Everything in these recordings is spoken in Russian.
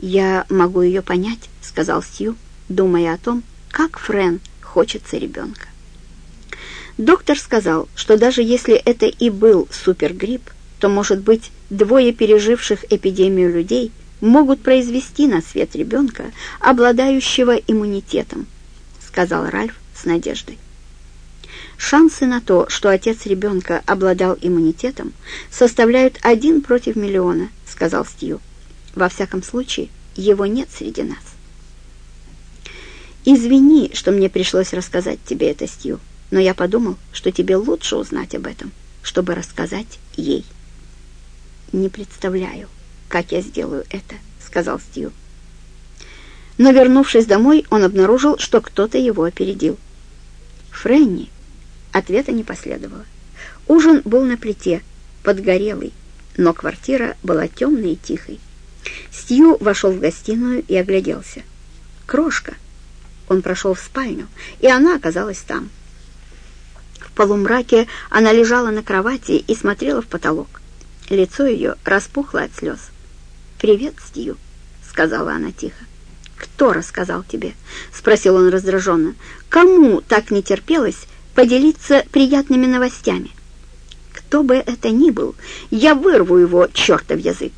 «Я могу ее понять», — сказал Стью, думая о том, как Френ хочется ребенка. Доктор сказал, что даже если это и был супергрипп, то, может быть, двое переживших эпидемию людей могут произвести на свет ребенка, обладающего иммунитетом, сказал Ральф с надеждой. Шансы на то, что отец ребенка обладал иммунитетом, составляют один против миллиона, сказал Стью. Во всяком случае, его нет среди нас. Извини, что мне пришлось рассказать тебе это, Стью, но я подумал, что тебе лучше узнать об этом, чтобы рассказать ей. «Не представляю, как я сделаю это», — сказал Стью. Но, вернувшись домой, он обнаружил, что кто-то его опередил. «Фрэнни!» Ответа не последовало. Ужин был на плите, подгорелый, но квартира была темной и тихой. Стью вошел в гостиную и огляделся. «Крошка!» Он прошел в спальню, и она оказалась там. В полумраке она лежала на кровати и смотрела в потолок. Лицо ее распухло от слез. «Привет, Стью», — сказала она тихо. «Кто рассказал тебе?» — спросил он раздраженно. «Кому так не терпелось поделиться приятными новостями?» «Кто бы это ни был, я вырву его чертов язык!»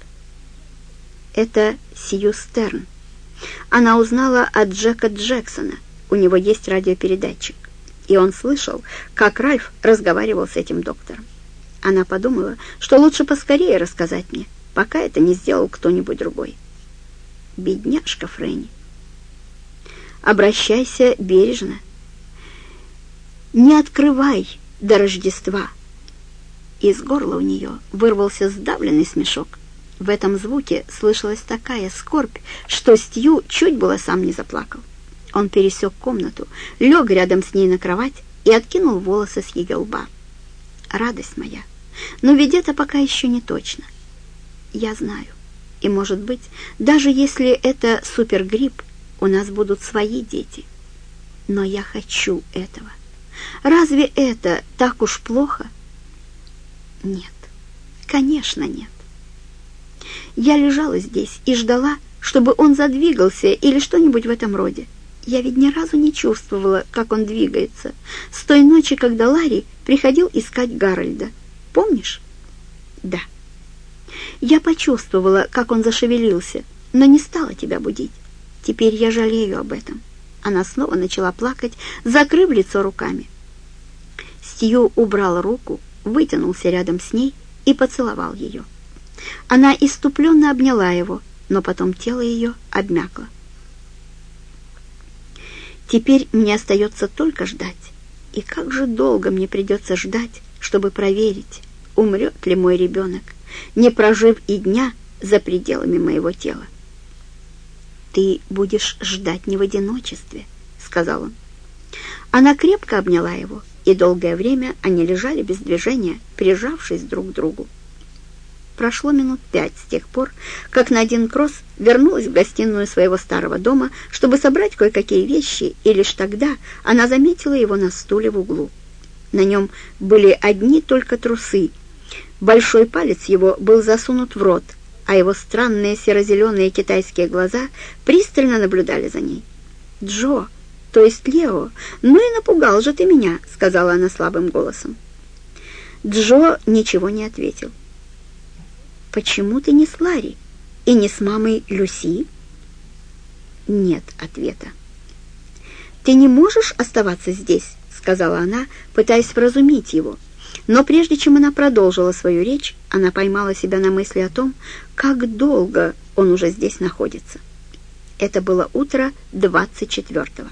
Это Сью Стерн. Она узнала от Джека Джексона. У него есть радиопередатчик. И он слышал, как Ральф разговаривал с этим доктором. Она подумала, что лучше поскорее рассказать мне, пока это не сделал кто-нибудь другой. Бедняжка Фрэнни. Обращайся бережно. Не открывай до Рождества. Из горла у нее вырвался сдавленный смешок. В этом звуке слышалась такая скорбь, что Стью чуть было сам не заплакал. Он пересек комнату, лег рядом с ней на кровать и откинул волосы с ее лба. «Радость моя!» Но ведь это пока еще не точно. Я знаю. И, может быть, даже если это супергрипп, у нас будут свои дети. Но я хочу этого. Разве это так уж плохо? Нет, конечно нет. Я лежала здесь и ждала, чтобы он задвигался или что-нибудь в этом роде. Я ведь ни разу не чувствовала, как он двигается, с той ночи, когда Ларри приходил искать Гарольда. Помнишь? Да. Я почувствовала, как он зашевелился, но не стала тебя будить. Теперь я жалею об этом. Она снова начала плакать, закрыв лицо руками. Стью убрал руку, вытянулся рядом с ней и поцеловал ее. Она иступленно обняла его, но потом тело ее обмякло. Теперь мне остается только ждать. И как же долго мне придется ждать, чтобы проверить, умрет ли мой ребенок, не прожив и дня за пределами моего тела. «Ты будешь ждать не в одиночестве», — сказал он. Она крепко обняла его, и долгое время они лежали без движения, прижавшись друг к другу. Прошло минут пять с тех пор, как Надин Кросс вернулась в гостиную своего старого дома, чтобы собрать кое-какие вещи, и лишь тогда она заметила его на стуле в углу. На нем были одни только трусы. Большой палец его был засунут в рот, а его странные серо-зеленые китайские глаза пристально наблюдали за ней. «Джо, то есть Лео, ну и напугал же ты меня», — сказала она слабым голосом. Джо ничего не ответил. «Почему ты не с Ларри и не с мамой Люси?» Нет ответа. «Ты не можешь оставаться здесь?» — сказала она, пытаясь вразумить его. Но прежде чем она продолжила свою речь, она поймала себя на мысли о том, как долго он уже здесь находится. Это было утро 24-го.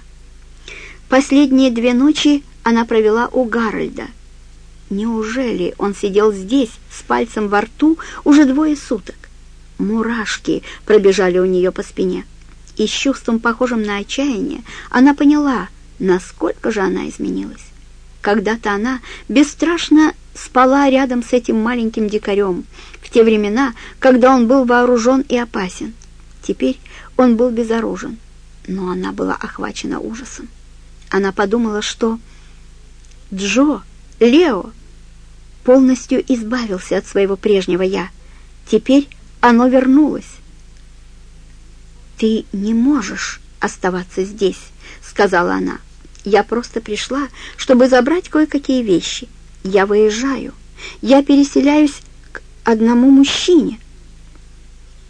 Последние две ночи она провела у Гарольда — Неужели он сидел здесь с пальцем во рту уже двое суток? Мурашки пробежали у нее по спине. И с чувством, похожим на отчаяние, она поняла, насколько же она изменилась. Когда-то она бесстрашно спала рядом с этим маленьким дикарем, в те времена, когда он был вооружен и опасен. Теперь он был безоружен, но она была охвачена ужасом. Она подумала, что Джо, Лео, полностью избавился от своего прежнего «я». Теперь оно вернулось. «Ты не можешь оставаться здесь», — сказала она. «Я просто пришла, чтобы забрать кое-какие вещи. Я выезжаю. Я переселяюсь к одному мужчине».